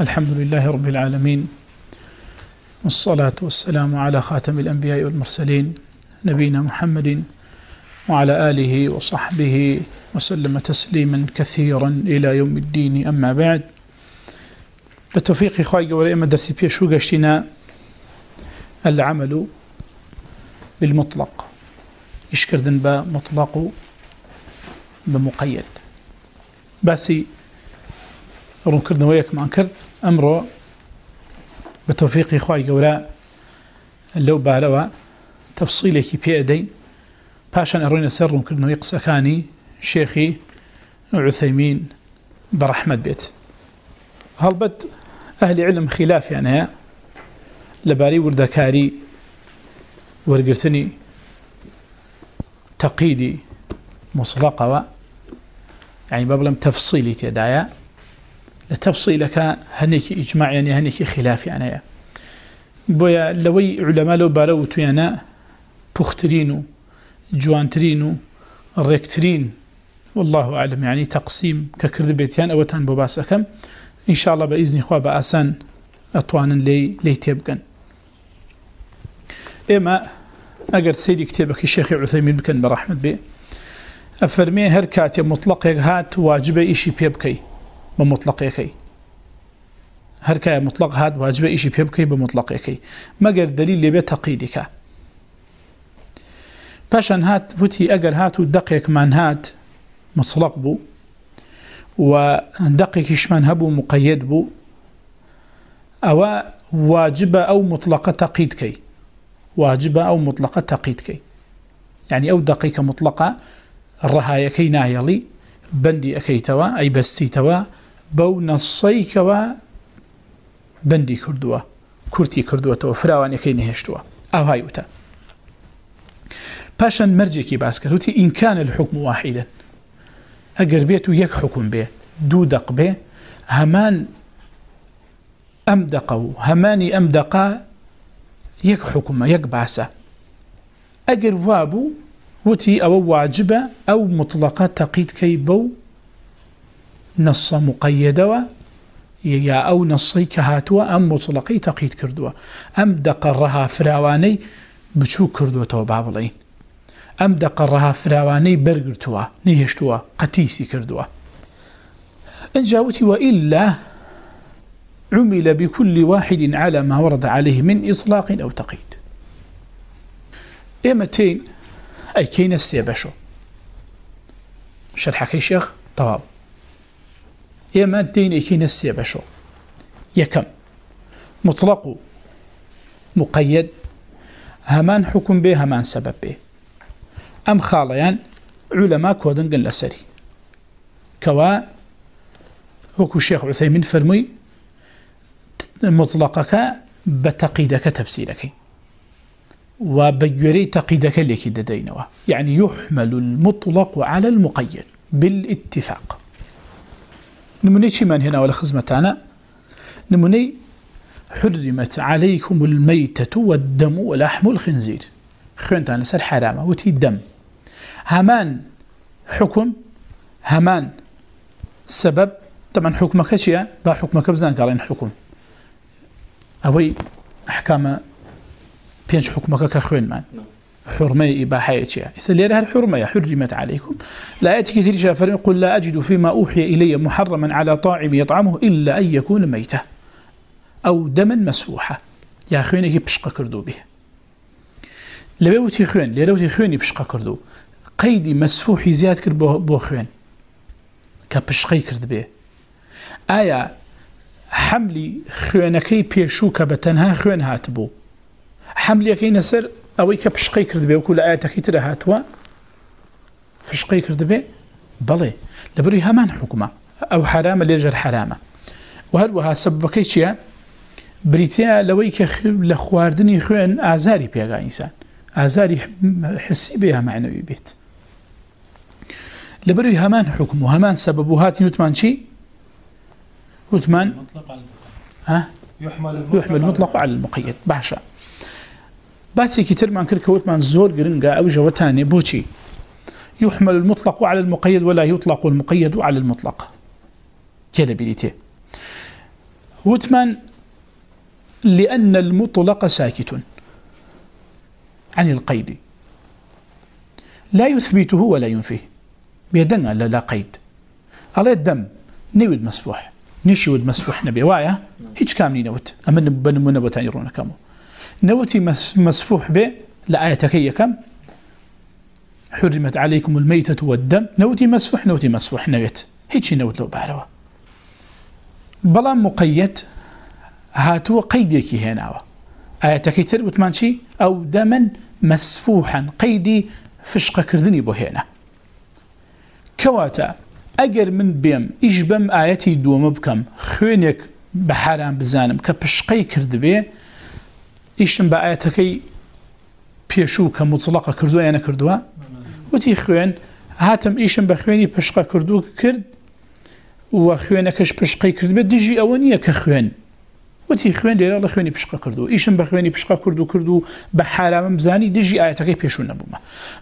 الحمد لله رب العالمين والصلاة والسلام على خاتم الأنبياء والمرسلين نبينا محمد وعلى آله وصحبه وسلم تسليما كثيرا إلى يوم الدين أما بعد بتوفيق إخوائي ولئما درسي بيشو قشتنا العمل بالمطلق يشكر ذنبا مطلق بمقيد باسي رون كردنا وياك معن كرد أمره بتوفيق إخوائي قولا لو بالوا تفصيلك بي أدين باشان أروين سر رون كردنا ويقس أكاني شيخي عثيمين برحمة بيت هل بد علم خلاف يعني لباري وردكاري ورقرتني تقيدي مصلقة يعني یعنی بابلم تفصيلي تيدايا لتفصيلك هنيك إجماع يعني هنيك خلاف يعني. بويا لوي علماء لو بارو تويانا بخترينو جوانترينو ريكترين والله أعلم. يعني تقسيم ككرد بيتيان أو تان بباسكم إن شاء الله بإذن إخوة بأسان أطوانا لي, لي تيبقن إما أقر سيدي كتابك الشيخ عثيمين بكن برحمة بي. أفرمي هركات مطلق هات واجب إيشي بيبكي. بمطلق يكي هر كاتب مطلق هات واجب إيشي بيبكي بمطلق يكي ما قر دليل لبي تقيدك باشان هات وتي أقر هات ودقيق من هات مطلق بو ودقيق إشمان هبو مقيد بو أو واجب أو مطلق تقيدكي واجب أو مطلق تقيدكي يعني یعنی أو دقيقة مطلقة الرهاية كي نايلي بندي أكي توا أي بستي توا بو نصي كوا بندي كردوا كرتي كردوا توا فراوان يكي نهشتوا أو هاي وتا باشن مرجي كي باسكر وتي إن كان الحكم واحدا أقر دق بيه همان أمدقوا هماني أمدقا يك حكم يك باسا أقر وابو وتي أو واجبة أو مطلقة تقيد بو نص مقيدة يا أو نصي كهاتوا أم مطلقي تقيد كردوا أم دقرها فراواني بشو كردوا تو بابلين أم دقرها فراواني برقرتوا نيهشتوا قتيسي كردوا إن جاوتي وإلا عمل بكل واحد على ما ورد عليه من إطلاق أو تقيد إمتين أي كين السيبشو شرح كي شيخ طواب إما الدين أي كين السيبشو يكم. مطلق مقيد. همان حكم به، همان سبب به. أم خاليان، علماء كودن قل لسري. كوا هكو الشيخ عثيمين فرمي مطلقك بتقيدك تفسيرك. وبجري تقيدك لك ددينوا. يعني يحمل المطلق على المقيد بالاتفاق. نمني من هنا ولا خزمتانا نمني حرمت عليكم الميتة والدم ولحم الخنزير خيونتانا سر حرامة وتي الدم همان حكم همان سبب طبعا حكمك شيء با حكمك بزان قالين حكم أوي أحكام بينش حكمك كخوين من حرمي إباحية شيء يسأل لها الحرمية حرمت عليكم. لا يأتي كثير شافر يقول لا أجد فيما أوحي إلي محرما على طاعم يطعمه إلا أن يكون ميتة أو دما مسفوحة يا خوينك بشقة كردو به. لبيوتي خوين لبيوتي خويني بشقة كردو. قيدي مسفوحي زياد كرد بو خوين كبشقي كرد به. آية، حملي خوينكي بيشوك بتنها خوين هاتبو حملي كي نسر اوي كبشقي كرد به وكل آية كتر هاتوا فشقي كرد به بلي لبري همان حكمة او حرام ليجر حرامة. وهل وها سببكي شيء بريتيا لوي لخواردني خوين آزاري بيغا إنسان. آزاري حسي بها معنوي بيت. لبري همان حكم وهمان سبب هاتي نتمان شي؟ نتمان ها؟ يحمل المطلق على المقيد. بحشا. باسي كتير من كركه وتمان زور قرنقا أو جوتاني بوشي يحمل المطلق على المقيد ولا يطلق المقيد على المطلق. كده بليتي وثمان لأن المطلق ساكت عن القيد. لا يثبته ولا ينفيه. بيدنا لا, لا قيد. على الدم. نود مسفوح. نشود مسفوح نبي. وايا؟ هيج كامني نوت. أما بن منبت يرون كامو نوتي مسفوح به لآيتك هي كم؟ حرمت عليكم الميتة والدم. نوتي مسفوح نوتي مسفوح، نوت. هيج نوت لو بعروا بلا مقيد هاتوا قيدك هنا آيتك تربط مانشي أو دما مسفوحا، قيدي فشق كردني بو هنا. كواتا اگر من بيم ايش بم آياتي دوم بكم. خوينك بحرام بزانم، كبشقي كرد بيه بي ايشم بآياتكي بيشو كمطلقة كردوا انا كردوا وتي خوين هاتم ايشم بخويني بشقا كردو كرد وخوينكش بشقي كرد بي ديجي كخوين وتي خوين ليرا خويني بشقا كردو ايشم بخويني بشقا كردو كردو بحرام بزاني ديجي آياتكي بيشو نبوما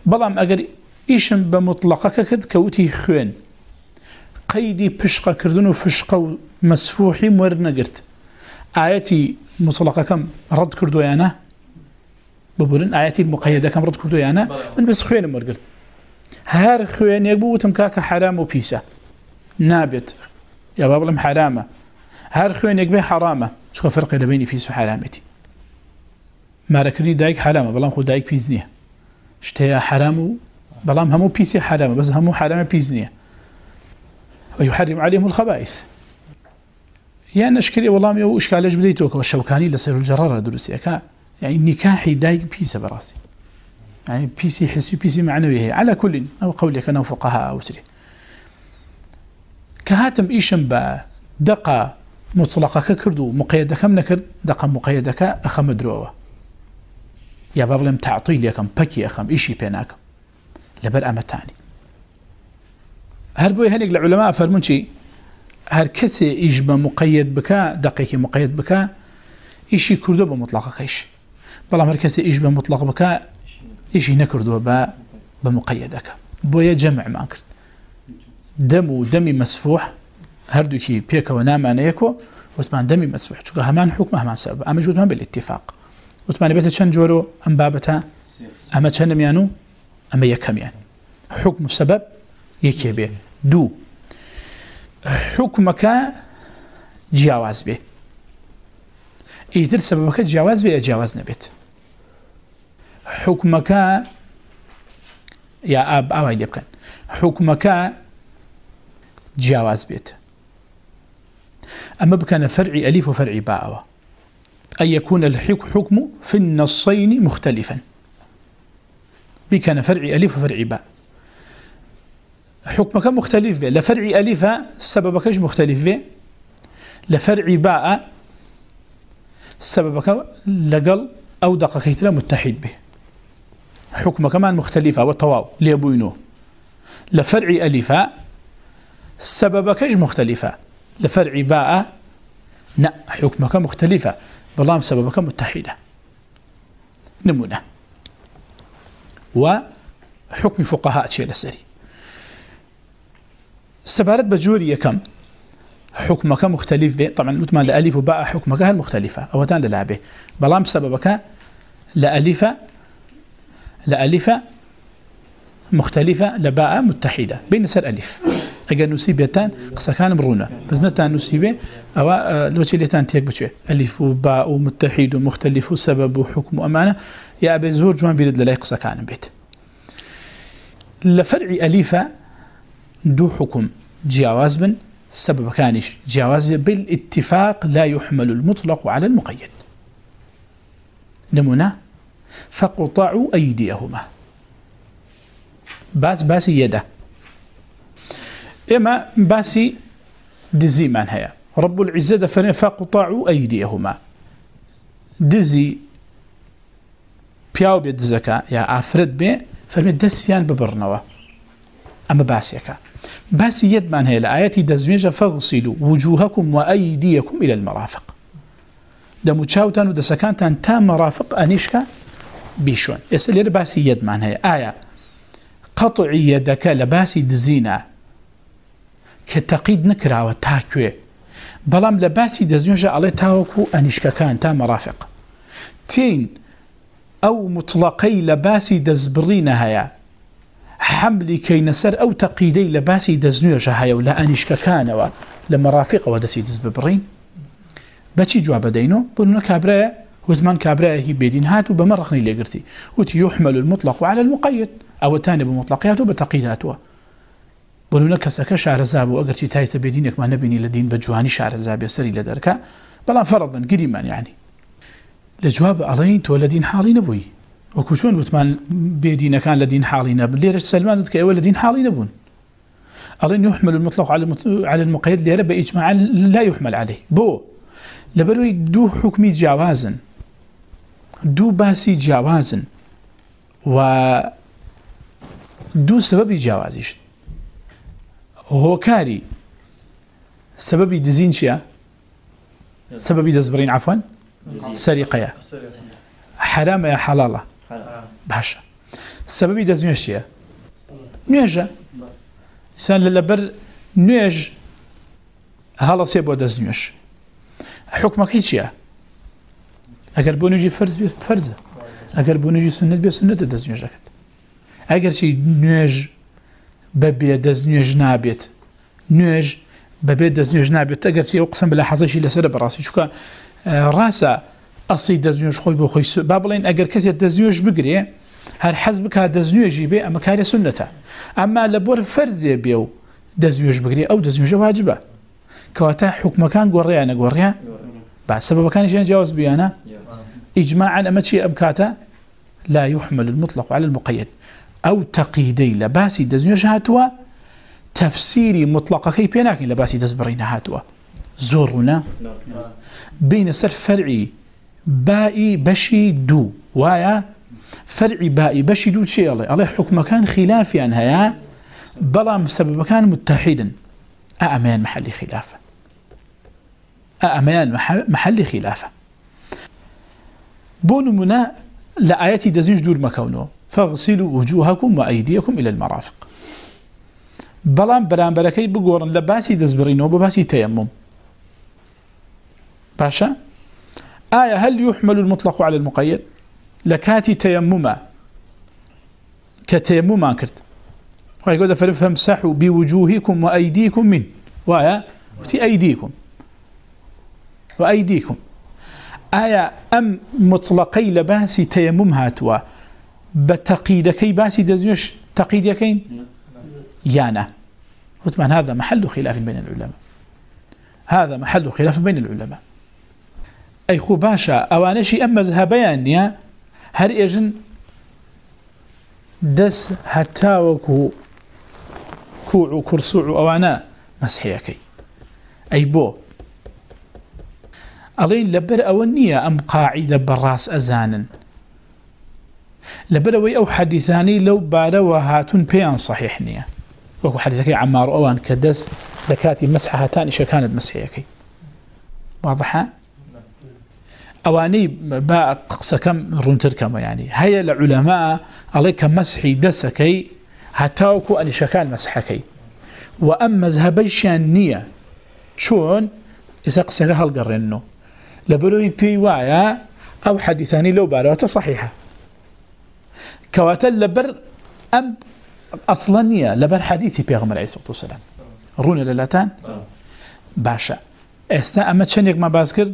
بلام اگر ايشم بمطلقة كرد كوتي خوين قيدي بشقة كردن وفشقة مسفوحي مور نقرت آياتي مقيدة كم؟ رد كردو يانا من بس خوين مور قرت هار خوين يقبو تمكاك حرام وبيسا نابت. يا بابلم حرامة. هار خوين يقبي حرامة. شو فرق بيني بيس وحرامتي. ما ركني دايك حرامة. بلام خو دايك بيزنية. اشتيا حرام بلام همو بيسي حرامة. بس همو حرامة بيزنية. ويحرم عليهم الخبائث. يعني نشكري والله ما هو اشكال ايش بديتوك والشوكاني لسير الجرارة دروسي اكا يعني یعنی نكاحي دايق بيسا براسي يعني یعنی بيسي حسي بيسي معنوي هي على كل او قولي كانوا فقهاء او سري كهاتم ايشم با دقا مطلقة كردو مقيدة كم نكر دقا مقيدة اخم دروة يا بابلم تعطيل يكم بكي اخم ايشي بيناكم لبر امتاني هر بوي هنيك العلماء فرمون شي هر كسي يجب مقيد بكا دقيق مقيد بكا إشي كردو بمطلقة خيش بلا هر كسي يجب مطلق بكا إشي نكردو با بمقيدك بويا جمع ما كرد دم دمي مسفوح، هر دوكي بيكا ونام أنا يكو وثمان دمي مسفوح. شو همان حكم همان سبب. أما جود من بالاتفاق. وثمان بيتا چند جورو؟ أم بابتا؟ أما چند ميانو أما يكم يعني حكم السبب یکی به دو حکمك جیاواز به ایتر سببك جیاواز به جیاواز نبیت حکمك یا اب اوای لبکن حکمك جیاواز بێت. بیت اما بكان فرعي الف وفرعي باء أن يكون الحكم في النصين مختلفا. بكان فرعي ألف وفرعي باء حكمك مختلف به. لفرع ألف سببك مختلف به؟ لفرع باء سببك لقل أو دقة كيتلا متحد به. حكمك ما مختلفة والطواو ليبوينو لفرع ألف سببك مختلفة؟ لفرع باء نا، حكمك مختلفة. بلام سببك متحدة. نمونة. وحكم فقهاء شيء لسري. سبارت بجوري يكم. حكمك مختلف به. طبعا لتما لألف وباء، حكمك هل مختلفة؟ أو تان للعبه بلام سببك لألف لألف مختلفة لباء متحدة. بين سر ألف. أجل نسيبتان قصة كان مرونا. بس نتان نسيبه أو لو تشيلتان تيك بشوي. ألف وباء متحد ومختلف وسبب وحكم وأمانة. يا أبي زور جوان بيرد للاي قصة كان بيت. لفرع أليفة دو حكم جواز بن، سبب كانش جواز بالاتفاق لا يحمل المطلق على المقيد نمونا فقطعوا أيديهما باس باسي يده إما باسي دزي من هيا رب العزة دفن فقطعوا أيديهما دزي بياو بيد زكاة يا أفرد بي فرمي دسيان ببرنوا. أما باسيكا بس يد من هي الآيات دزميجة فاغسلوا وجوهكم وأيديكم إلى المرافق. دمو تشاوتان ودسكانتان تا مرافق أنيشكا؟ بيشون. يسأل بس يد من هي آية. قطع يدك لباسي دزينا كتقيد نكرا وتاكوه بەڵام لە باسی دەستنوێژە ئەڵێ تاوەکو ئەنیشکەکان تا مەرافق تین ئەو مطلقەی لە باسی دەستبڕینە هەیە حملی کەینە سەر ئەو تەقیدەی لە باسی دەستنوێژە هەیە و لە ئەنیشکەکانەوە لە مەرافقەوە دەسی دەست ببڕین. بەچی جواب بدەینەوە بنە کابراە وثمان كابراهي بيدين هاتو بمرخني لقرتي وتي يحمل المطلق على المقيد. او تاني بمطلقياته بتقييداته بلونا كسك شعر زاب واقرتي تايس بيدينك ما نبني لدين بجواني شعر زاب يسري لدركا بلا فرضا قريما يعني یعنی. لجواب علين تو لدين وكشون وثمان بيدين كان لدين حالي نب ليرش سلمان تك اول لدين حالي نبون علين يحمل المطلق على على المقيد ليرى باجماع لا يحمل عليه. بو لبروي دو حكمي جوازا دو باسی جیاوازن و دو سببی جیاوازیش. هۆکاری سببی دزین چییە؟ سببی دەستبڕین عفوان سەریقەیە. حرامە یا حەڵاڵە باشە. سببی دەستنوێش چیە؟ نوێژە. سان لە لەبەر نوێژ هەڵە بۆ دەستنوێش. حکمەکەی چییە؟ اگر بو فرض بی فرض اگر بو نجی سنت بی سنت دز نویج اگر چی نویج ببی دز نویج نابیت نویج ببی دز نویج نابیت اگر چی قسم بلا حظشی لسر براسی چون راسا دز نویج خوی بو خوی بابلین اگر کسی دز نویج بگری هر حزب که دز نویجی بی اما کاری سنت اما لبور فرض بیو دز نویج بگری او دز نویج واجبه کواتا حکم کان گوریا نگوریا با سبب کانش جواز بیانا إجماعا أما شيء أبكاتا لا يحمل المطلق على المقيد. أو تقيدي لباسي دزنيوش هاتوا تفسيري مطلقة كي بيناكي لباسي دزبرين هاتوا زورنا بين سر فرعي بائي بشي دو. وايا فرعي بائي بشي دو شيء الله الله حكم كان خلافي عن هيا بلا سبب كان متحدا أأمان محل خلافة أأمان محل خلافة بون منا لآياتي دزنج دور مكونه فاغسلوا وجوهكم وأيديكم إلى المرافق بلان بلان بركي بقورن لباسي دزبرينو بباسي تيمم باشا آية، هل يحمل المطلق على المقيد؟ لكاتي تيمما. كتيمما كرت. ويقول فرفهم سحوا بوجوهكم وأيديكم من. وآية أيديكم. وأيديكم. آیا ام مطلقی لباسی تیمم هاتوا. بتقیدکی باسی دزنوش تقید یکین یا نه وثمان هذا محل خلاف بين العلماء. هذا محل خلاف بين العلماء. أي خو باشا أوانشي أما ذهبيان يا هر إجن دس هتاوكو كوع كرسوع أوانا مسحيكي أي بو ئەڵێ لەبەر ئەوە نییە ئەم قاعیدە بەڕاست ئەزانن. لەبەرەوەی ئەو حەدیثانی لەو بارەوە هاتون پێیان صحیح نییە. وەکو عمار ئەوان کە دەست لە کاتی مەسحهاتانی شەکانت مەسیەکەی واضحە؟ ئەوانەی با قسەکەم ڕوونترکەمە ینی هەیە لە عولەما ئەڵێ کە مەسحی دەسەکەی هەتاوکو ئەلیشەکان مەسحەکەی و ئەم مەزهبەیشیان نییە چۆن ئێستا قسەکە هەڵگەڕێنەوە لبروي بي وايا او حديثاني لو باروات صحيحة. كواتا لبر ام اصلانية لبر حديثي بيغمر عليه الصلاة والسلام. رونا للاتان؟ باشا. استا اما تشنيك ما باسكر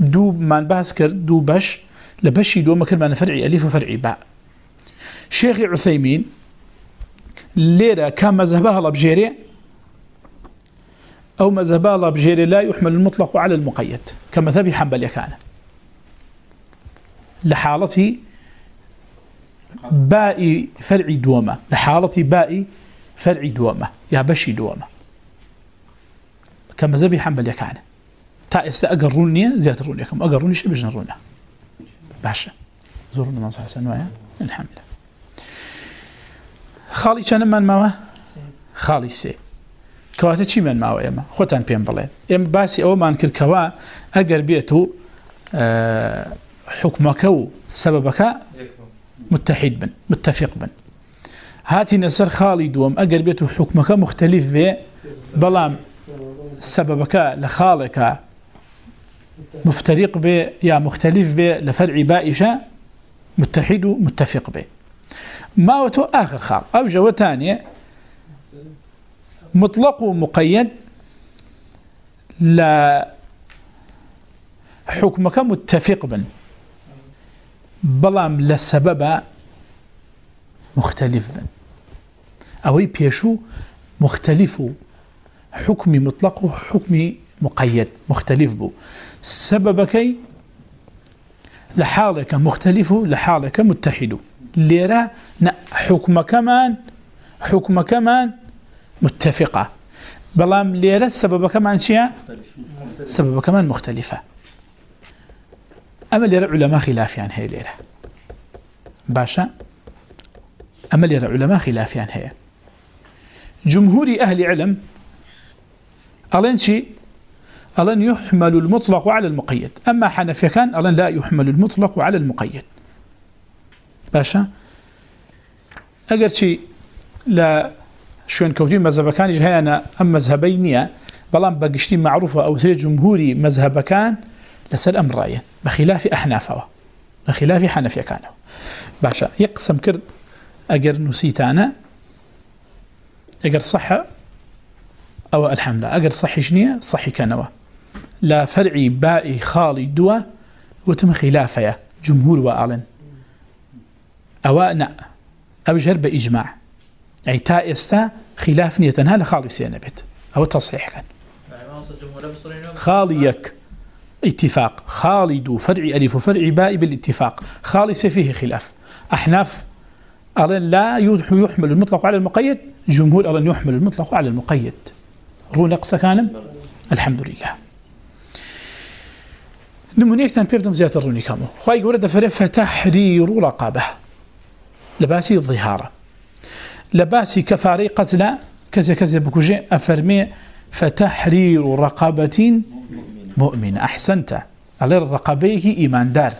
دو ما باسكر دو باش لبشي دو مكر ما نفرعي اليف وفرعي باء شيخ عثيمين ليرا كان مذهبها الله بجيري أو مذهب الله بجيري لا يحمل المطلق على المقيد كمذهب حنبل يكان لحالتي باء فرع دوامة لحالتي باء فرع دوامة يا بشي دوامة كمذهب حنبل يكان تا استا اقروني زيادة روني كم اقروني شي بجن رونا باشا زورنا من صحيح سنوايا الحمد لله خالي كان من ما خالي سي کەواتە چی من ماوە ئێمە؟ خۆتان پێم بڵێن. ئێمە باسی ئەومان کرد کەوا ئەگەر بێت و حکومەکە و سەبەکە متحید بن، متفق بن. هاتی نەسەر خاڵی دووەم، ئەگەر بێت و حکومەکە مختلف بێ، بەڵام سببك لخالك مفترق به يا مختلف به لفرع بائشة متحد متفق به. ما هو آخر خال أو جوة ثانية مطلق ومقيد لا حكمك متفق بن. بلام لسبب مختلف بن. أو بيشو مختلف حكم مطلق وحكم مقيد مختلف بو سببك لحالك مختلف، لحالك متحد. ليرا حكم كمان حكم كمان متفقة. بلام ليرا سبب كمان شيء؟ سبب كمان مختلفة. أما ليرا علماء خلاف عن هي ليرا باشا؟ أما ليرا علماء خلاف عن هي. جمهور أهل علم، ألين شيء؟ ألين يحمل المطلق على المقيد. أما حنفي كان ألين لا يحمل المطلق على المقيد. باشا؟ أقر شيء لا شوين كوتين مذهب كان جهانا أم مذهبين بلان بقشتين معروفة أو سيد جمهوري مذهب كان لسال أمر رأيا بخلاف أحنافه. بخلاف حنفي كان باشا، يقسم كرد. أقر نسيتانا. أقر صح أو الحمد لله. أقر صحي شنية؟ صحي كانوا. لا فرعي بائي خالي دوا وتم خلافة جمهور وأعلن أو نا أو جهر بإجماع يعني تا استا خلاف نيتنها لخالصية نبت أو تصحيح كان. خاليك. اتفاق. خالد فرع ألف فرع باء بالاتفاق. خالص فيه خلاف. أحناف. أرن لا يحمل المطلق على المقيد. جمهور أرن يحمل المطلق على المقيد. رو نقص كان الحمد لله. نمونيك تنبيردم زيادة الروني كامو خواهي قولة دفره فتحرير رقابة لباسي الظهارة لباسي كفاري قتل كذا كذا بكوجي أفرمي فتحرير رقابة مؤمنة أحسنت على الرقابيك إيمان دار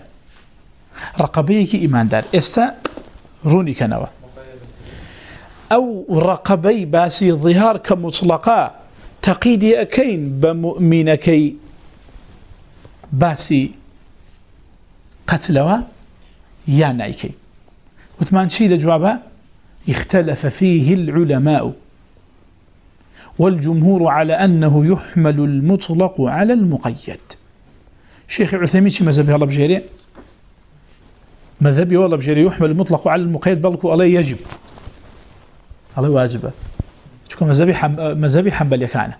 رقابيك إيمان دار استا روني كنوا أو رقبي باسي ظهار كمطلقا تقيدي أكين بمؤمنكي باسي قتلوا يا نايكي وثمان شيء جوابها اختلف فيه العلماء والجمهور على أنه يحمل المطلق على المقيد. شيخ عثيمين شي مذهبي الله بجيري مذهبي والله بجيري يحمل المطلق على المقيد بلكو الله يجب الله واجب شكون مذهبي حم... مذهبي حنبل يكان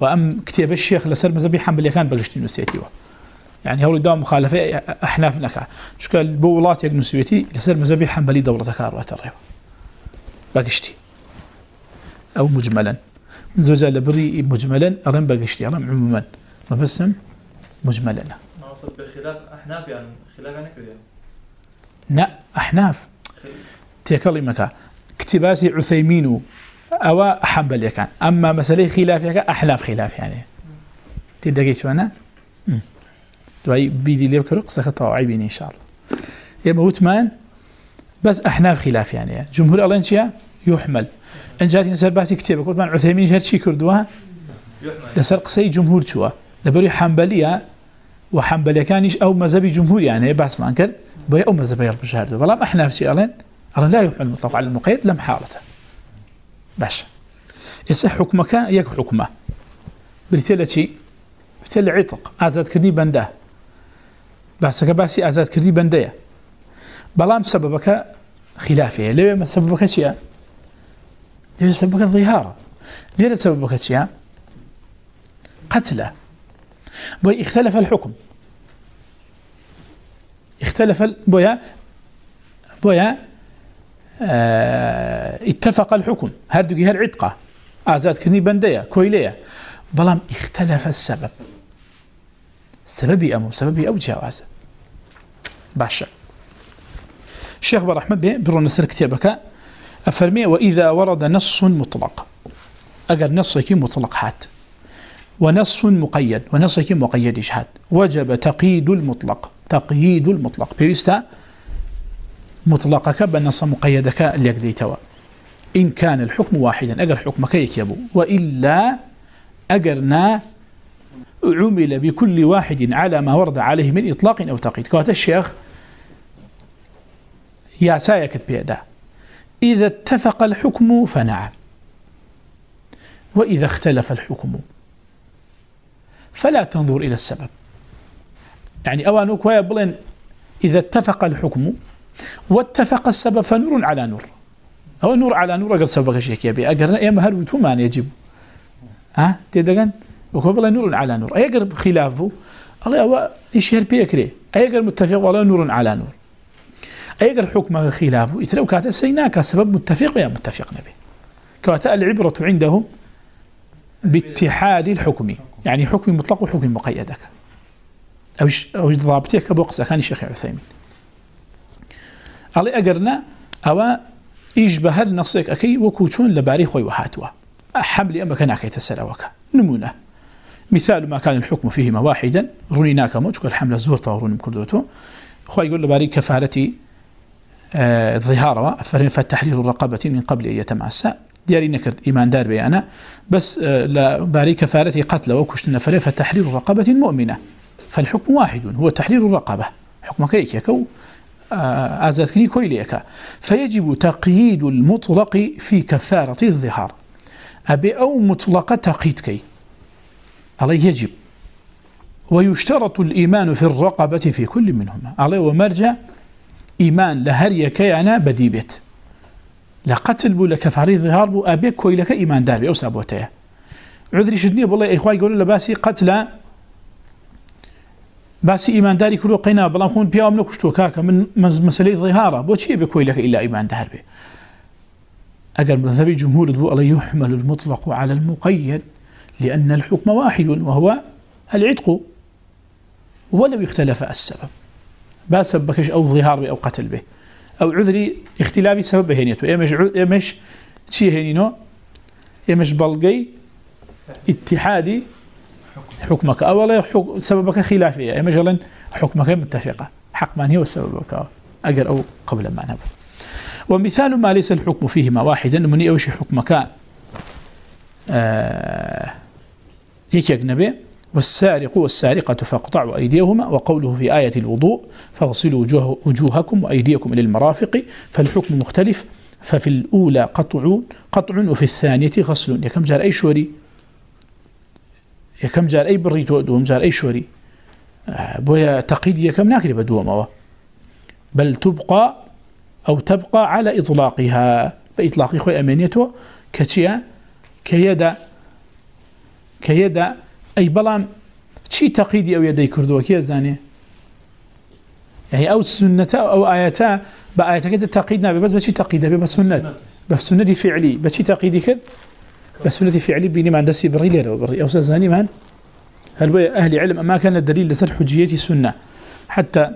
وأم كتاب الشيخ لسر مذهبي حنبل يكان بلشتين نسيتي يعني هو دوام مخالفة أحناف نكا شكون البولات يقنو سويتي لسر مذهبي حنبلي دولة كاروات الريوة بقشتي أو مجملا. زوجة لبري مجملا أرم بقشتي أرم عموما. ما بسم مجملا. ما وصل بخلاف أحناف يعني خلاف يعني كذا نا أحناف. تيكلي مكا. اكتباسي عثيمين أو حنبل يكان أما مسألة خلاف يكا أحلاف خلاف يعني. تدقي شو أنا؟ دواي بيدي لي بكرق سخطة وعيبين إن شاء الله يا موتمان بس أحناف خلاف يعني جمهور الله انشيا يحمل ان جاتي نسال باسي كتابه قلت من عثيمين هل شي كردوها لسر قصي جمهور شو لبري حنبليه وحنبليه كانش او مذهبي جمهور يعني بس ما انكر بي او مذهبي رب الشهر والله ما احنا في شيء الله لا يحمل المطلق على المقيد لم حالته. باش. يصح حكمك يك حكمه بريتلتي بريتل عتق ازاد كدي بنده بس كباسي ازاد كدي بنده بلام سببك خلافه ليه ما سببك شيء ليه سببك الظهارة ليه سببك شيء قتله بوي اختلف الحكم. اختلف بويا بويا اتفق الحكم. هردقي هالعتقة آزاد كني بندية كويلية بلام اختلف السبب. سببي أمو سببي أو جواز باشا الشيخ برحمة برون نسر كتابك أفرمي وإذا ورد نص مطلق. أقل نصك مطلق حات ونص مقيد ونصك مقيد إشهاد وجب تقييد المطلق. تقييد المطلق. بيستا مطلقك بنص مقيدك ليك ذي توا إن كان الحكم واحدا أقل حكمك يكيبو وإلا أقرنا عمل بكل واحد على ما ورد عليه من إطلاق أو تقييد. كوات الشيخ يا سايكت بيدا إذا اتفق الحكم فنعم. وإذا اختلف الحكم فلا تنظر إلى السبب. يعني أوانوك ويبلين إذا اتفق الحكم واتفق السبب فنور على نور. أو نور على نور أقر سببك شيء كيبي أقر يا مهر وتوما يجب. ها؟ تدقن وكبلا نور على نور. أيقر خلافه الله هو يشهر بيكري. أيقر متفق ولا نور على نور. أيقر حكم خلافه. يتلو كاتا سيناك سبب متفق يا متفق نبي. كاتا العبرة عندهم باتحاد الحكم. يعني حكم مطلق وحكم مقيدك. أو أو ضابطيك بوقس كان الشيخ عثيمين. الله أجرنا أو يشبه النصيك. أكي وكوشون لباري خوي وحاتوا حمل أما كان أكي تسلوك. نمونه مثال ما كان الحكم فيهما واحدا رنيناك موجك الحملة زورتا وروني مكردوتو خوي يقول لباري كفارتي ظهارة فتحرير الرقبة من قبل أن يتماسى دياري نكرد إيمان دار بيانا. بس لباري كفارتي قتل وكشت النفر فتحرير الرقبة مؤمنة. فالحكم واحد، هو تحرير الرقبة حكم كيك يكو؟ آزاد كني كويليك فيجب تقييد المطلق في كفارة الظهار. أبي أو مطلق تقييد كي. عليه يجب. ويشترط الإيمان في الرقبة في كل منهما. عليه ومرجع، إيمان لهريا كيانا بديبت لقتل بو لكفاري ظهار بو، أبي كويلك إيمان دار أو سابوتها عذري شدني بالله إخوة يقولون لباسي قتل، باسي إيمان داري كلو قينا بلان خون بيام نكشتو كاكا من مسألة ظهارة بو چيه بكويلك إلا إيمان دار بي؟ أقل من ذبي جمهور دو الله يحمل المطلق على المقيد. لأن الحكم واحد وهو العتق ولو اختلف السبب. باسب بكش أو ظهار أو قتل به. أو عذري اختلافي سبب هينيتو يمش يمش شي هينينو يمش بلقي اتحادي حكمك. أولا حك... سببك خلافية يمش لن حكمك متفقة. حق ما هي وسببك. أقل أو قبل ما نبو. ومثال ما ليس الحكم فيهما واحدا. من يوشي حكمك، آه هيك يجنبه والسارق والسارقة فاقطعوا أيديهما وقوله في آية الوضوء فاغسلوا وجوه وجوهكم وأيديكم إلى المرافق فالحكم مختلف ففي الأولى قطع قطع وفي الثانية غسل. يا كم جار أي شوري؟ يا كم جار أي بريت ودوم جار أي شوري؟ بويا تقيد يا كم ناكري بدوم بل تبقى أو تبقى على إطلاقها. بإطلاق خوي أمانيته كتيا كيدا كيدا أي بلام چی تقیدی او یدی کردو کی زانه يعني او سنه او اياتا بايات كده تقيدنا بس بس تقيد بس سنه بس سنه فعلي بس تقيدي كده بس سنه فعلي بيني ما عندسي بري له بري او زاني مان هل بي علم ما كان الدليل لسر حجيه السنه حتى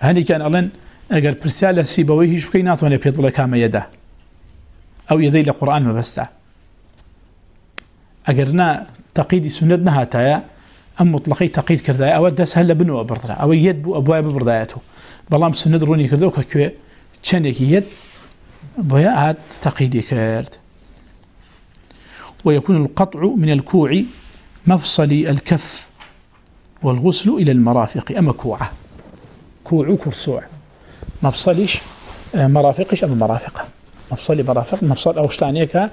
هني كان الان اگر برساله سيبويه ايش بكينات وانا بيطلع يده او يدي القران ما بس اگرنا تقييد سنه نهاتايا ام مطلقي تقييد كردا او دس هلا بنو بردا او يد بو ابواب بردايته بلام سنه روني كردو ككو چنك يد بويا هات تقييد كرد ويكون القطع من الكوع مفصل الكف والغسل الى المرافق. اما كوعه كوع كرسوع. مفصلش مرافقش ام مرافقه مفصل مرافق. مفصل او شتانيكا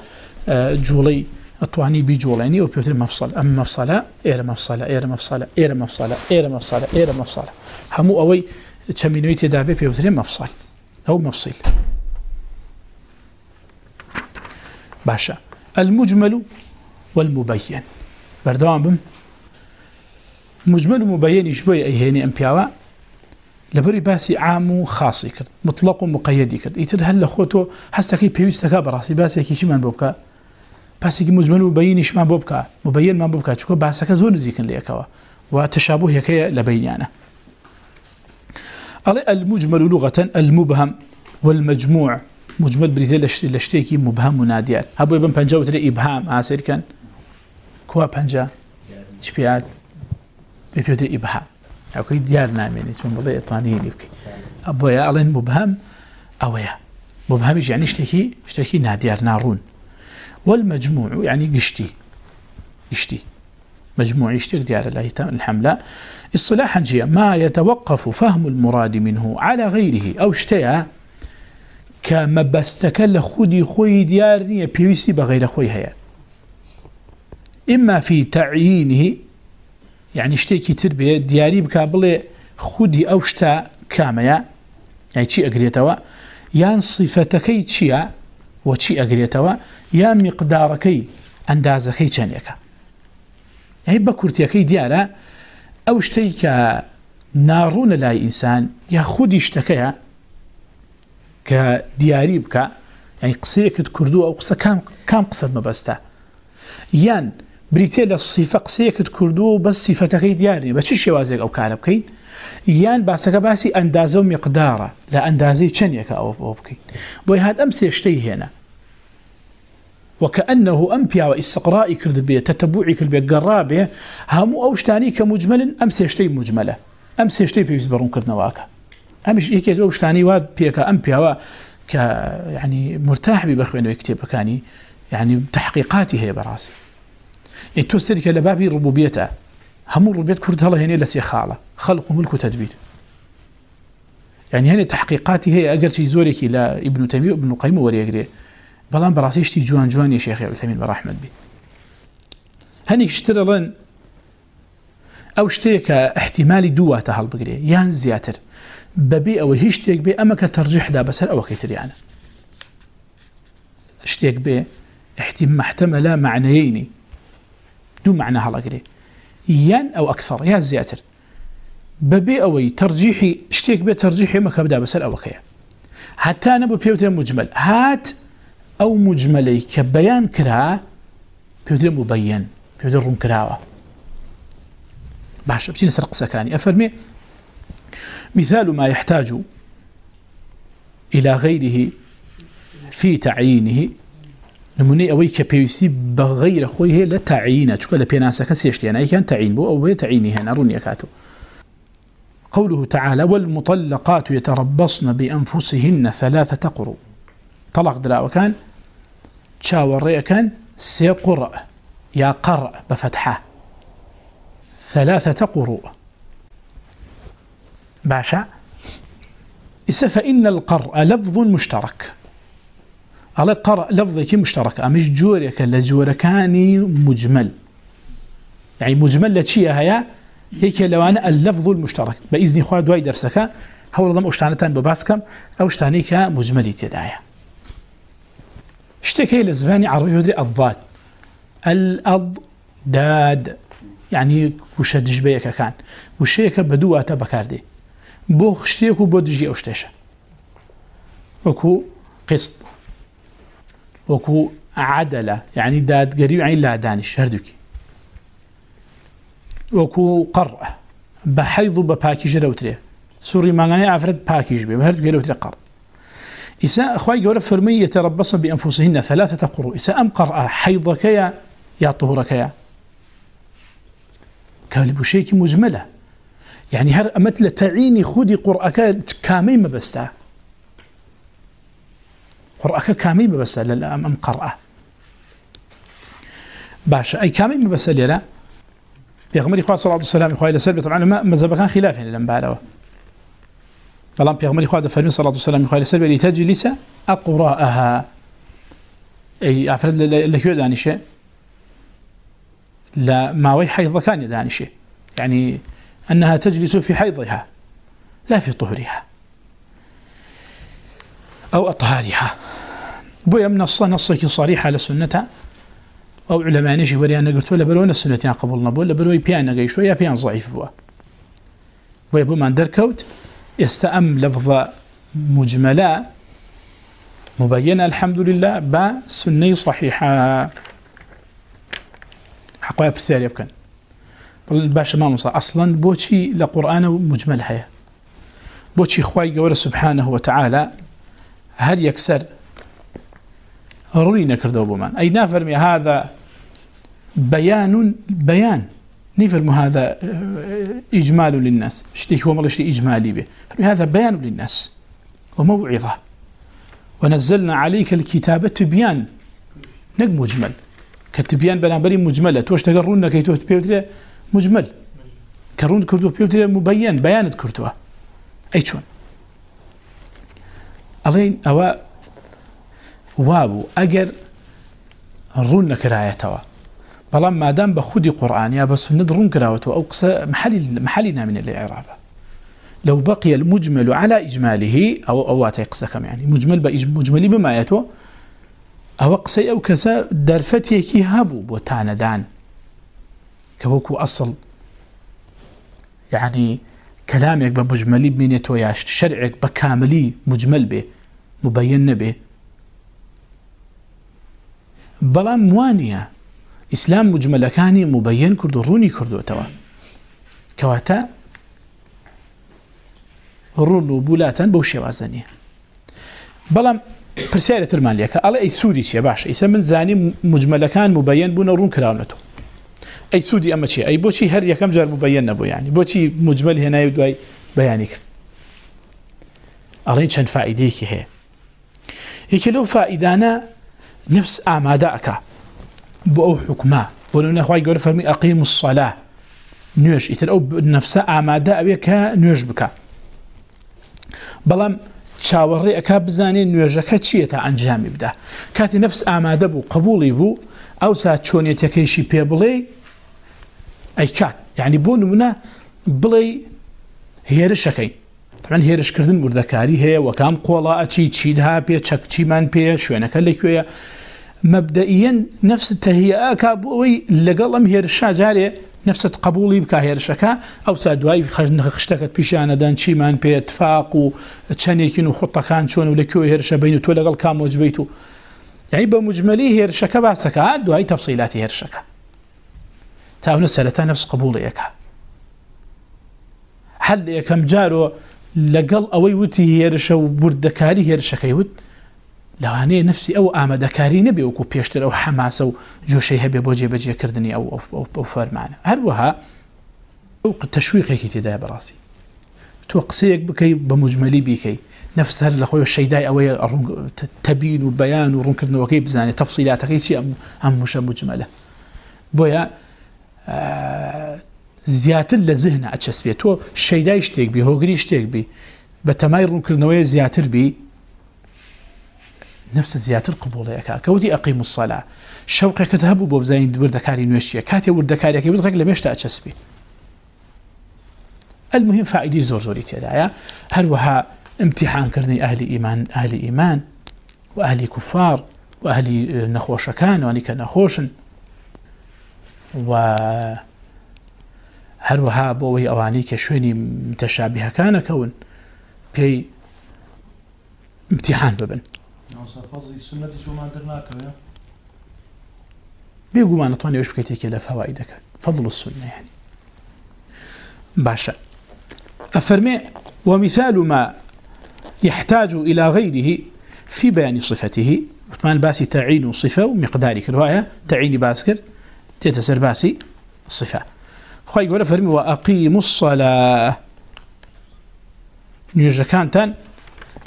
جولي اتواني بجولاني وبيوتر مفصل ام مفصله اير مفصله اير مفصله اير مفصله اير مفصله اير مفصله همو اوي تشمينويتي دابي بيوتر مفصل او مفصل باشا المجمل والمبين بردوام بم مجمل ومبين يشبه اي هيني ام بياوا لبري باسي عام خاصي كرد مطلق ومقيد كرد يتر هل لخوتو حستا كي بيوستكا براسي باسي كيشي من بوكا كي شمان بوبكا بس يجي مجمل مبين ما بوبكا مبين ما بوبكا شكو بس كزون زيكن ليكوا وتشابه هي لبينانا المجمل لغة المبهم والمجموع مجمل بريزيل لشتيكي مبهم وناديات هبو يبن بنجاو تري إبهام آسير كان كوا بنجا شبيات بيبيوت إبهام أكو ديار ناميني تون بضي إطانيين يبكي أبو يا ألين مبهم أو يا مبهم يعني اشتكي اشتكي ناديار نارون والمجموع، يعني قشتي. اشتي مجموع اشتي ديار الله الحملة اصطلاحا جيا ما يتوقف فهم المراد منه على غيره، أو اشتيا، كما بستكل خودي خوي ديارني بيوسي بغير خوي هيا. إما في تعيينه، يعني اشتيكي تربية دياري بكابل خودي أو شتا كاميا، يعني چي أقريتوا، يان صفتكي وچی چيا وچي أقريتوا يا مقداركي أندازكي چانيكا يعني بكورتيكي ديارا أو اشتيكا نارون لاي إنسان يا خودي اشتكيا كدياري بكا يعني یعنی قصيك تكردو أو قصة كام, كام قصد مبستا يان بریتێ لە سیفە قسەیەکت کردو و بەس سیفەتەکەی دیارنی بە چ شێوازێک ئەو کارە بکەین؟ یان باسەکە باسی ئەندازە و میقدارە لە ئەندازەی چەندێکە ئەوە بۆ بکەین؟ بۆی هات ئەم سێشتەی هێنا. وكأنه أمبيا واستقراء كرد بيه تتبعي كرد بيه قرابه همو أوشتاني كمجمل أم سيشتي مجملة أم سيشتي بيس برون كرد نواكا أمش إيكي أوشتاني واد بيكا أمبيا ك يعني مرتاح ببخوين ويكتب كاني يعني تحقيقاتي هي براسي. يعني توستري كلا بابي هم ربوبيت كرد الله هنا لسي خالة. خلق ملك وتدبير. يعني هنا تحقيقاتي هي أقل شيء زورك إلى ابن تيمية وابن القيم ولي أقري بلان براسيشتي جوان جوان يا شيخ عثيمين برحمة بي هني اشترى لن أو اشتيك احتمالي دوات هالبقري يان زياتر ببي أو هشتيك بي أما كترجح دا بسر أو كيتر يعني اشتيك بي احتمال محتملة معنييني دو معنى هلا قري ين او اكثر يا زياتر ببي اوي ترجيحي اشتيك بي ترجيحي ما كبدا بس الاوكيا حتى انا بيوتر مجمل. هات ئەو او مجملي كبيان كرا بيوتر مبين بيوتر رم كراوه باش بتيني سرق سكاني. افرمي مثال ما يحتاج الى غيره في تعيينه. نموني اوي كبيسي بغير خوي هي لتعيينه چكو لبيناسا كسيشت يعني كان تعيين بو او تعييني هنا. روني كاتو. قوله تعالى والمطلقات يتربصن بانفسهن ثلاثه قرو طلق دلا وكان تشاور كان، سيقرأ، يا قرأ بفتحه. ثلاثه قرو باشا، إسا إن القرأ لفظ مشترك. على قرأ لفظك مشترك، أمش جورك لجوركاني مجمل. يعني مجمل لشيء هيا، هيك لو أنا اللفظ المشترك. بإذن إخوة دواي درسك هو رضم أشتانتان بباسكم، أو اشتانيك مجملي تدايا اشتكي لزباني عربي ودري الضاد الأضداد يعني وش دجبيك كان وشيك بدوة بكاردي بوخ اشتيكو بودجي أوشتيشا وكو قسط وكو عدله يعني داد قريب يعني لا دانش هردوكي وكو قرأ بحيض بباكيج روتري سوري ما غني افرد باكيج بي روتري قرأ إساء أخوي قول فرمي يتربص بأنفسهن ثلاثة قروء. إساء أم قرأ حيضك يا يا طهورك يا كالبو شيك، مجملة. يعني هر أمثل تعيني خودي قرأك كامي ما مبستا قرأك كامي ما بس أم قرأة. باشا أي كامي ما بس لا بيغمري خواه صلى الله عليه وسلم إخوة إلى سلبي طبعا ما مذهب كان خلاف يعني لما بعده بلان بيغمري خواه فرمي صلى الله عليه وسلم إخوة إلى سلبي لتجلس أقرأها أي أفرد لك يداني شيء لا ما وي حيض كان يداني شيء يعني أنها تجلس في حيضها لا في طهرها أو أطهارها بو يمن نص نصك صريحة لسنة أو علماء نجي وريانا قلت ولا برونا السنة قبلنا بو ولا بروي بيانا قيشو يا بيان ضعيف بوا بو يبو من دركوت يستأم لفظ مجملة مبينة الحمد لله با سنة صحيحة. حقوية بسيار يبكن. باشا ما مصا أصلا بوشي لقرآن مجمل هيا. بوشي خواي قول سبحانه وتعالى، هل يكسر؟ روي نكردو بمان أي نافرمي هذا بيان بيان. نفرم هذا، إجمال للناس. اشتيك هو مالشتي إجمالي به. هذا بيان للناس. وموعظة. ونزلنا عليك الكتابة بيان نق مجمل. كتبيان بنابري مجملة. توش تقرون كي توت مجمل. كرون كردو بيوتري مبين. بيانت كردوها أي شون؟ ألين أوا؟ وابو أجر رون كرايتوا بلام ما دام بخودي قرآن يا بس ندرون كراوته أو قصة محلي محلنا من الإعراب لو بقي المجمل على إجماله أو أو تيقصكم يعني یعنی. مجمل بمجمل بما يتو أو قصة أو كذا درفتي كي هابو بوتانا دان كوكو أصل یعنی يعني كلامك بمجملي بمينيتو يا شرعك بكاملي مجمل به مبين به بلا موانية إسلام مجمل كاني مبين كردو روني كردو توا كواتا رونو بولاتا بوشي وازنية بلا پرسیارە ترمانلیەکە ئەڵە ئەی سوودی چێ باش ئیسە من زانی مجملەکان مبین بوون ڕوون کراونەتەوە ئەی سوودی ئەمە چی ئەی بۆچی هەر یەکەم جار مبین نەبوو ینی بۆچی مجمل هێنای دوای بەیانی کرد. ئەڵێ چەند فائیدەیەکی هەیە یەکە لەو فائیدانە نفس ئامادە ئەکا بۆ ئەو حکومە بۆ نەخوای گەورە فەرمی ئەقیم الصەلا نوێش، ئیتر ئەو نفسە ئامادە ئەوێ کە نوێش بکە. بەڵام چاوەڕێ ئەکا بزانێ نوێژەکە چییە تا ئەنجامی بدە؟ نفس ئامادە بوو، قبولی بوو، ئەو سات چۆنیەتەکەیشی پێ بڵێ، ئەی کات. یعنی بۆ نمونە بڵێ هێرشەکەی. تەمەەن هێرشکردن وردەکاری هەیە، وەکام قۆڵا ئەچی چیدها پێ، چەکچیمان پێ، شوێنەکە لەکوێیە مەبدەئەن نفس تەهیە ئاکا بۆ ئەوەی لەگەڵ ئەم هێرشا جارێ نفست قبولی بکە هێرشەکە ئەو سا دوای خشتەکەت پیشانەدان چیمان اتفاق و چەندێکین و خوتەکان چۆن و لەکوێ هێرشە بین و تۆ لەگەڵ کامۆج بیت و یعنی بە مجملی هێرشەکە باسەکە دوای تەفسیلاتی هێرشەکە تاونە سەرەتا نفس قبولەکە هەر یەکەم جارۆ لەگەڵ ئەوەی وتی هێرشە و بردەکاری هێرشەکەی وت لەوانەیە نفسی ئەو ئامادەکاری نەبێ وەکو پێشتر ئەو حەماسە و جۆشەی هەبێ بۆ جێبەجێکردنی ئەو ئەو فەرمانە. هەروەها ئەو تەشویقێکی تێدا بەڕاستی. تۆ قسەیەک بکەیت بە مجملی بیکەی. نفس هەر لە خۆی شەیدای ئەوەیە تەبین و بەیان و ڕوونکردنەوەکەی بزانێت. تەفسیلاتەکەی چی ئەم موشە مجملە بۆیە زیاتر لە زهنە ئەچەسبێت. تۆ شەیدای شتێک بی، هۆگری شتێک بی، بە تەمای ڕوونکردنەوەی زیاتر بی نفس زیاتر قبولەکە کەوتی ئەقیم الصلا شەوقێکت هەبوو بۆ بزانین وردەکاری نوێشیە. کاتێ وردەکارێکی وردەک لە مێشتا ئەچەسبی المهم فائدی زۆر زۆری تێدایە. هەروەها امتحانکردنی ئەهلی ئیمان ئەهلی ئیمان و ئەهلی کوفار و ئەهلی نەخۆشەکان، وانی کە نەخۆشن. و هەروەها بۆەوەی ئەوانی کە شوێنی متەشابیهەکانەکەون پێی امتحان ببن. بيقول ما نطاني وش بكيتي كلا فوائدك فضل السنة يعني باشا أفرمي ومثال ما يحتاج إلى غيره في بيان صفته وثمان باسي تعين صفة ومقدارك رواية تعين باسكر تتسر باسي الصفة خوي يقول فرمي وأقيم الصلاة نيجا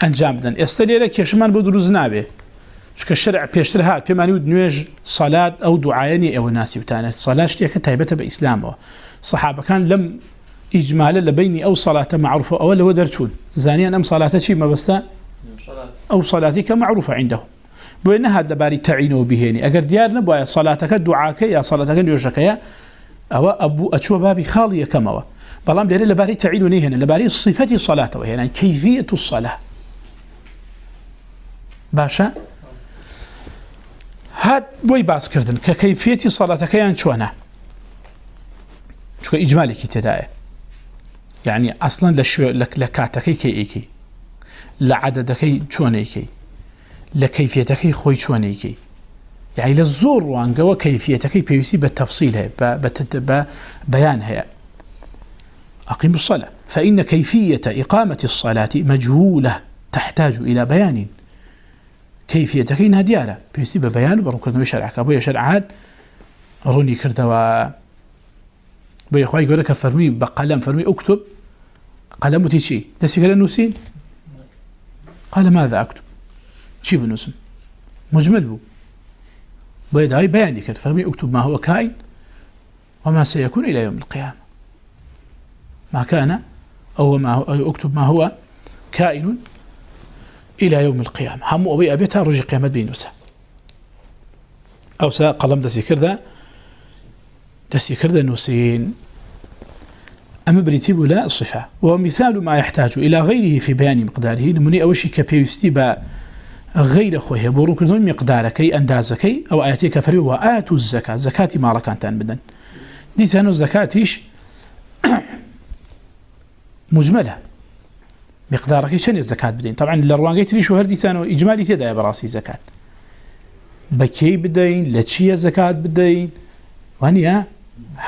انجام بدن. استليره كشمان بدروز نابه شك الشرع بيشتر هات. بما يود نوج صلاه او دعاءني او ناس وتانه صلاه شتي كتايبته باسلام صحابه كان لم اجمالا لبيني او صلاه معروفه او لو درچون زانيا ام صلاه شي ما بس او صلاتك معروفه عنده بين هذا لباري تعينوا بهني اگر ديار نبوا صلاتك دعاك يا صلاتك نيوجك او ابو اشوا بابي خاليه كما بلام دير لباري تعينوا هنا لباري صفه صلاه وهنا كيفيه الصلاه باشا هاد بوي باس كردن ككيفية صلاتك يان چوانا چوكا إجمالي كي تدائي يعني أصلا لشو لك لكاتكي كي إيكي لعددكي چوانيكي لكيفيتكي خوي چوانيكي يعني للزور وانقا وكيفيتكي بيوسي بالتفصيل هي ببيان هي أقيم الصلاة. فإن كيفية إقامة الصلاة مجهولة، تحتاج إلى بيان. كيفيتك إنها ديارة. بيستي ببيان وبركض شرعك. أبويا شرعات، روني كردوا. بويا خواهي يقول لك فرمي، بقلم فرمي اكتب قلم تيشي دسي قال نوسين؟ قال ماذا اكتب شي بنوسم مجمل بو. بيداي بيان كده فلم يكتب ما هو كائن وما سيكون إلى يوم القيامة. ما كان أو ما هو يكتب ما هو كائن إلى يوم القيامة. هم أبي أبيتها رجي قيامة بينوسا أو سا قلم دسي كردا دسي كردا نوسين. أما بريتيب لا الصفة ومثال ما يحتاج إلى غيره في بيان مقداره. نمني أوشي كبيوستي با غير خوه بورو كردون مقداركي أندازكي أو آياتي كفري. وآتوا الزكاة. زكاة ما ركان تان بدن. دي سانو زكاتيش مجملة. مقدارك شن الزكاة بدين طبعا الروان قيت لي شو هردي سانو إجمالي تدا براسي زكاة بكي بدين لتشي زكاة بدين وانيا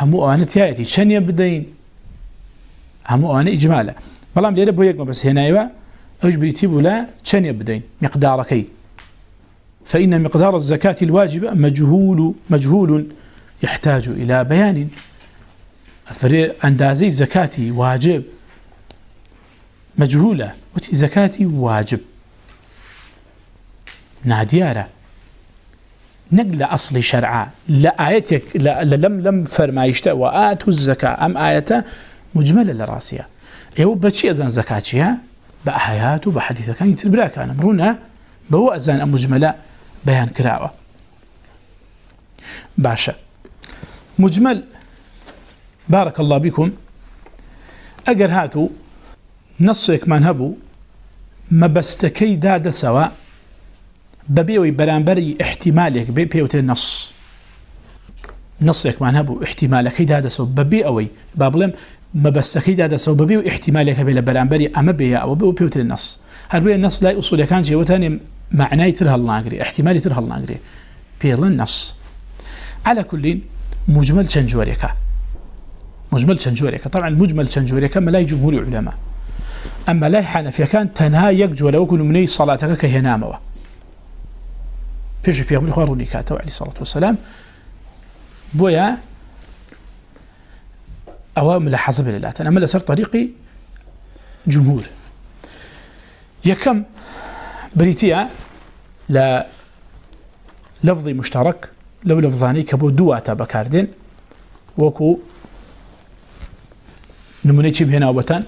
همو أنا تياتي شن بدين همو أنا إجمالة بلام ليرة بويك بس هنا أيوة أجبري تيبو لا شن بدين مقدارك فإن مقدار الزكاة الواجبة مجهول مجهول يحتاج إلى بيان. أندازي زكاة واجب مجهولة. وتي زكاتي واجب. ناديارة. نقل أصل شرعا لا آيتك، لا لم لم فرما يشتاء وآتوا الزكاة. أم آية مجملة لراسية يو بچي أزان زكاتيها بأحيات وبحديثة كان يتربرا كان مرونا بهو أزان مجملة بيان كراوة باشا مجمل. بارك الله بكم. أقر هاتوا نصك من هبو ما بستكي داد سوا ببيوي برانبري احتمالك بيوتي النص نصك من هبو احتمالك داد سوا ببيوي بابلم ما بستكي داد سوا ببيو احتمالك بلا برانبري اما بيا او بيوتي النص هربي النص لا اصول كان شيء معناه ترها الناقري احتمالي ترها الناقري النص على كل مجمل شنجوريكا مجمل شنجوريكا طبعا مجمل شنجوريكا ملاي جمهور العلماء أما لا حنفية كان تنها يقجو لو كن مني صلاتك كهنامة فيش في أمر خاروني عليه الصلاة والسلام. بويا، أوام لحظب لله أنا ملا سر طريقي جمهور. يكم بريتيا لا لفظي مشترك، لو لفظاني كبو دواتا بكاردين. وكو نمونيتي بهنا وبتان.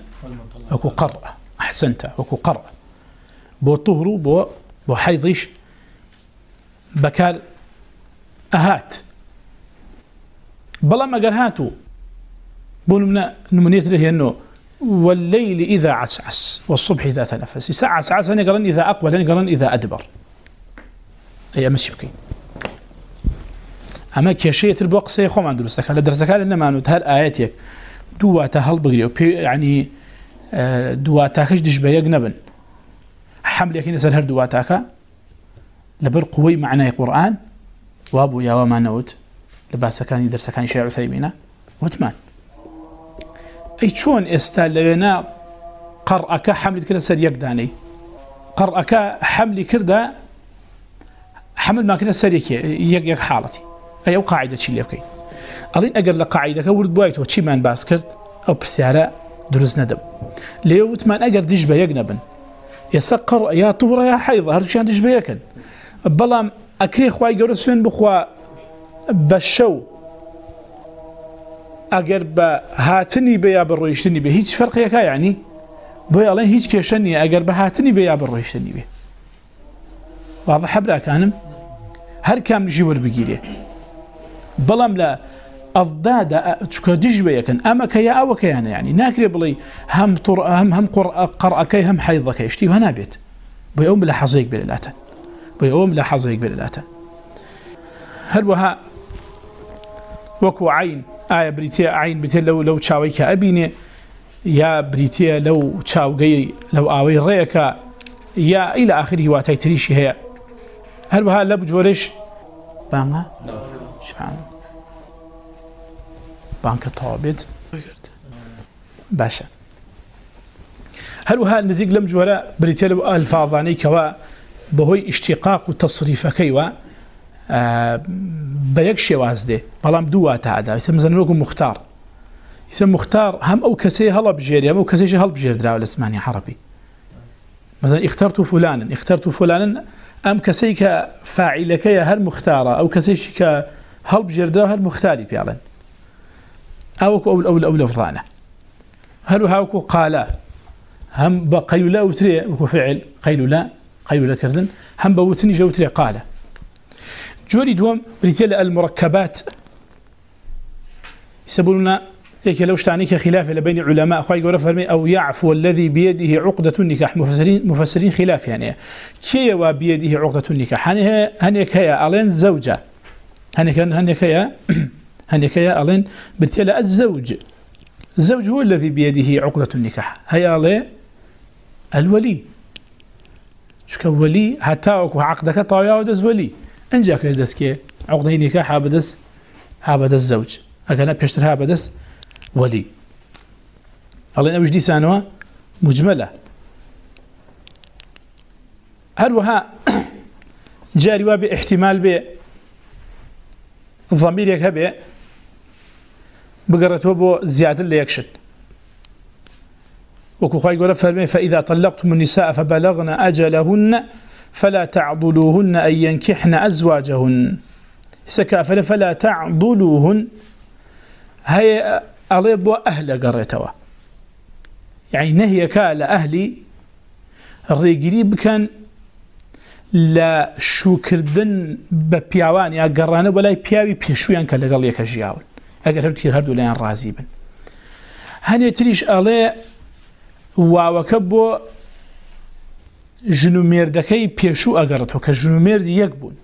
اكو قرأ احسنت اكو قرأ بو طهرو، بو بو حيضيش بكار اهات بلا ما قال هاتو، بو نمنا نمنيت له انه والليل اذا عسعس، والصبح اذا تنفس. ساعة عسعس انا قرن اذا اقبل انا قرن اذا ادبر اي امشي بكي اما كشيء تربو قصي خو ما درستك على درسك لان ما نوت هالايات هل بغري يعني دواتاكش دش بيق نبن حمل يكين يسال هر دواتاكا لبر قوي معنى القرآن وابو يا وما نوت لباس كان يدرس كان شيء عثيمينة وثمان أي شون استالنا قرأك حمل كذا سر يقداني قرأك حمل كذا حمل ما كذا سر يك يك يك حالتي أي قاعدة شيء يبكي أظن أجر لقاعدة كورد بوايت وشي من باسكرت أو دروز ندب ليوت من اگر ديش بيقنبن يسقر يا طورة يا حيضة هرشان ديش بيكن بلام اكري خواي قرس فين بخوا بشو اگر بهاتني بيا بالرويشتني به هيج فرق يكا يعني یعنی؟ بوي الله هيج كيشني اگر بهاتني بيا بالرويشتني به واضح حبرا كانم هر كام نجي وربقيري بلام لا أضداد تشكر دجبة يكن أما كيا أو كيانا يعني. ناكري بلي هم طر هم هم قر قرأ كي هم حيض كي. اشتي هنا بيت. بيوم لا حظيك باللاتا بيوم لا حظيك باللاتا هل وها؟ وكو عين. آية بريتيا عين بيتي لو لو تشاوي كأبيني يا بريتيا لو تشاوي لو آوي ريكا يا إلى آخره واتي تريشي هي. هل وها لب جوريش؟ بانا سبحان بانك طابت باشا هل وها نزيق لم جورا بريتيل الفاظاني كوا بهوي اشتقاق وتصريف كيوا بيك شواز دي بلام دوات هذا يسمى مثلا لكم مختار يسمى مختار هم او كسي هلا بجيري هم او كسي هلا بجير دراو الاسماني عربي مثلا اخترت فلانا اخترت فلانا ام کسی که فاعل که هر مختاره او کسی که هل بجرده هر مختاری پیالن او او او او لفظانه هل هاوكو قالا؟ هم بقيل لا وتري وفعل قيل لا قيل لا كردن. هم بوتني جوتري قالا. جوري دوم بريتيل المركبات. يسبولنا هيك لو اشتعنيك خلاف بين علماء. اخوي يقول فرمي او يعفو الذي بيده عقده النكاح. مفسرين مفسرين خلاف يعني. كي وبيده عقده النكاح؟ هني هني كيا الين زوجه هني كان هني كيا هني كيا الين بريتيل الزوج. الزوج هو الذي بيده عقده النكاح. هيا له الولي. شكو ولي؟ حتى عقدك طايا ودز ولي. انجاك دسكي عقده النكاح هابدس هابدس الزوج. اگر پیشتر ها بدس ولی الله نوش دي سانوا؟ مجمله هل وها جاري واب احتمال ب ضمير يكبه بقرته بو زياده اللي يكشد وكو خاي يقول فرمي فاذا طلقتم النساء فبلغن اجلهن فلا تعضلوهن ان ينكحن ازواجهن سكا فلا تعضلوهن. هي أليب أهل قريتوا يعني نهي كال أهلي الرقريب كان لا شكردن ببياوان يا قرانا ولا بياوي بيشويان كان لقال ليك جياول أقر هبتكير هردو لين رازيبا هني تريش ألي واوكبو جنو ميردكي بيشو أقرتو كجنو ميرد يكبون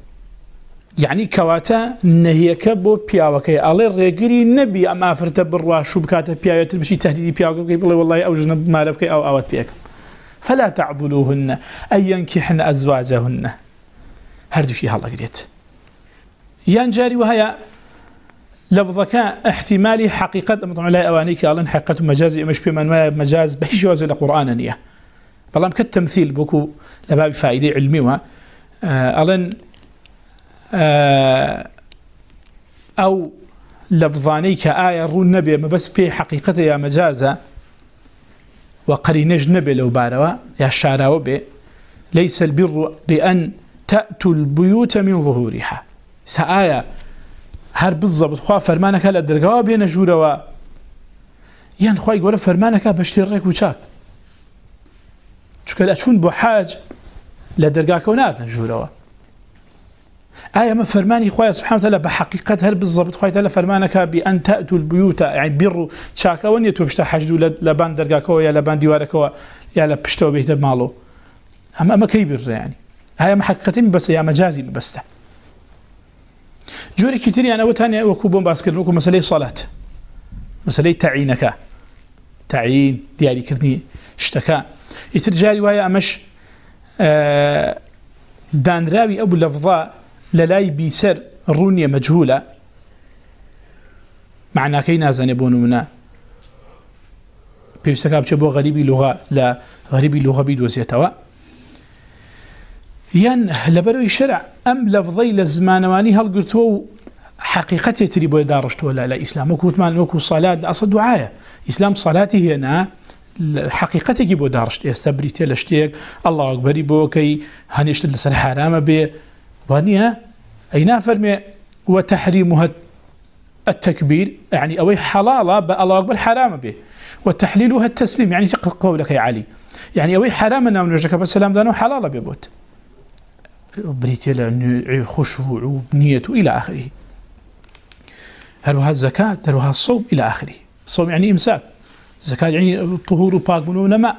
يعني كواتا نهيك بو بياوكي الله ريغري نبي اما فرت بروا شبكات بياوت بشي تهديد بياوكي بالله والله اوجنا مالك او اوت بيك فلا تعضلوهن ان ينكحن ازواجهن هردو فيها الله قريت ينجاري وهي لفظك احتمالي حقيقة، طبعا لا اوانيك الله حقيقة مجاز مش بمن مجاز، بهش وزن القرآن نية بالله كالتمثيل بكو لباب فائدة علمي الله او لفظاني كآية رو النبي ما بس بي حقيقة يا مجازة وقرينج نبي لو باروا يا شاراو بي. ليس البر بأن تأتوا البيوت من ظهورها. سآية هر بالضبط خواه فرمانك لدرقوا بين جوروا ين خواه يقول فرمانك بشتير ريك وشاك شكرا أشون بحاج لا لدرقاك ونات نجوروا آية ما فرماني خويا سبحانه وتعالى بحقيقة هل بالضبط خويا تعالى فرمانك بأن تأتوا البيوت يعني بيروا شاكا ونيتوا بشتا حجدوا لبان درقاكوا يا لبان ديواركوا يا لبشتوا بيت مالو أما ما كيبر يعني؟ آية ما حقيقة بس يا مجازي بس جوري كتير يعني یعنی أو تاني وكوبون باسكر وكو مسألة صلاة مسألة تعينك تعيين ديالي كرني اشتكى يترجالي ويا أمش آه دان راوي أبو لفظاء للاي بيسر رونية مجهولة معنى كي نازن يبون منا بيستكاب شبو غريبي لغة لا غريبي لغة بيد وزيتوا ين لبروي شرع أم لفظي لزمانواني هل قلتوا حقيقة يتريبو يدارشتو ولا لا إسلام وكو تمان وكو صلاة لأصل دعاية إسلام صلاتي هنا حقيقة يجيبو دارشت يستبريتي لشتيك الله أكبر يبو كي هنشت لسر حرامة بي وانيا اي نافرمي وتحريمها التكبير يعني یعنی اوي حلاله الله اكبر حرام به وتحليلها التسليم يعني یعنی شق قولك يا علي يعني یعنی اوي حرام انه نجك بالسلام دانو حلاله ببوت بريتيلا خشوع وبنية إلى آخره. هلوها الزكاة، هلوها الصوم إلى آخره. الصوم يعني إمساك. الزكاة يعني الطهور وباق منو ماء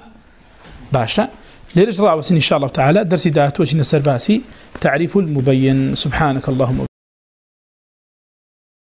باشا. ليرجع رأوسين إن شاء الله تعالى درسي داتوش نسر باسي تعريف المبين. سبحانك اللهم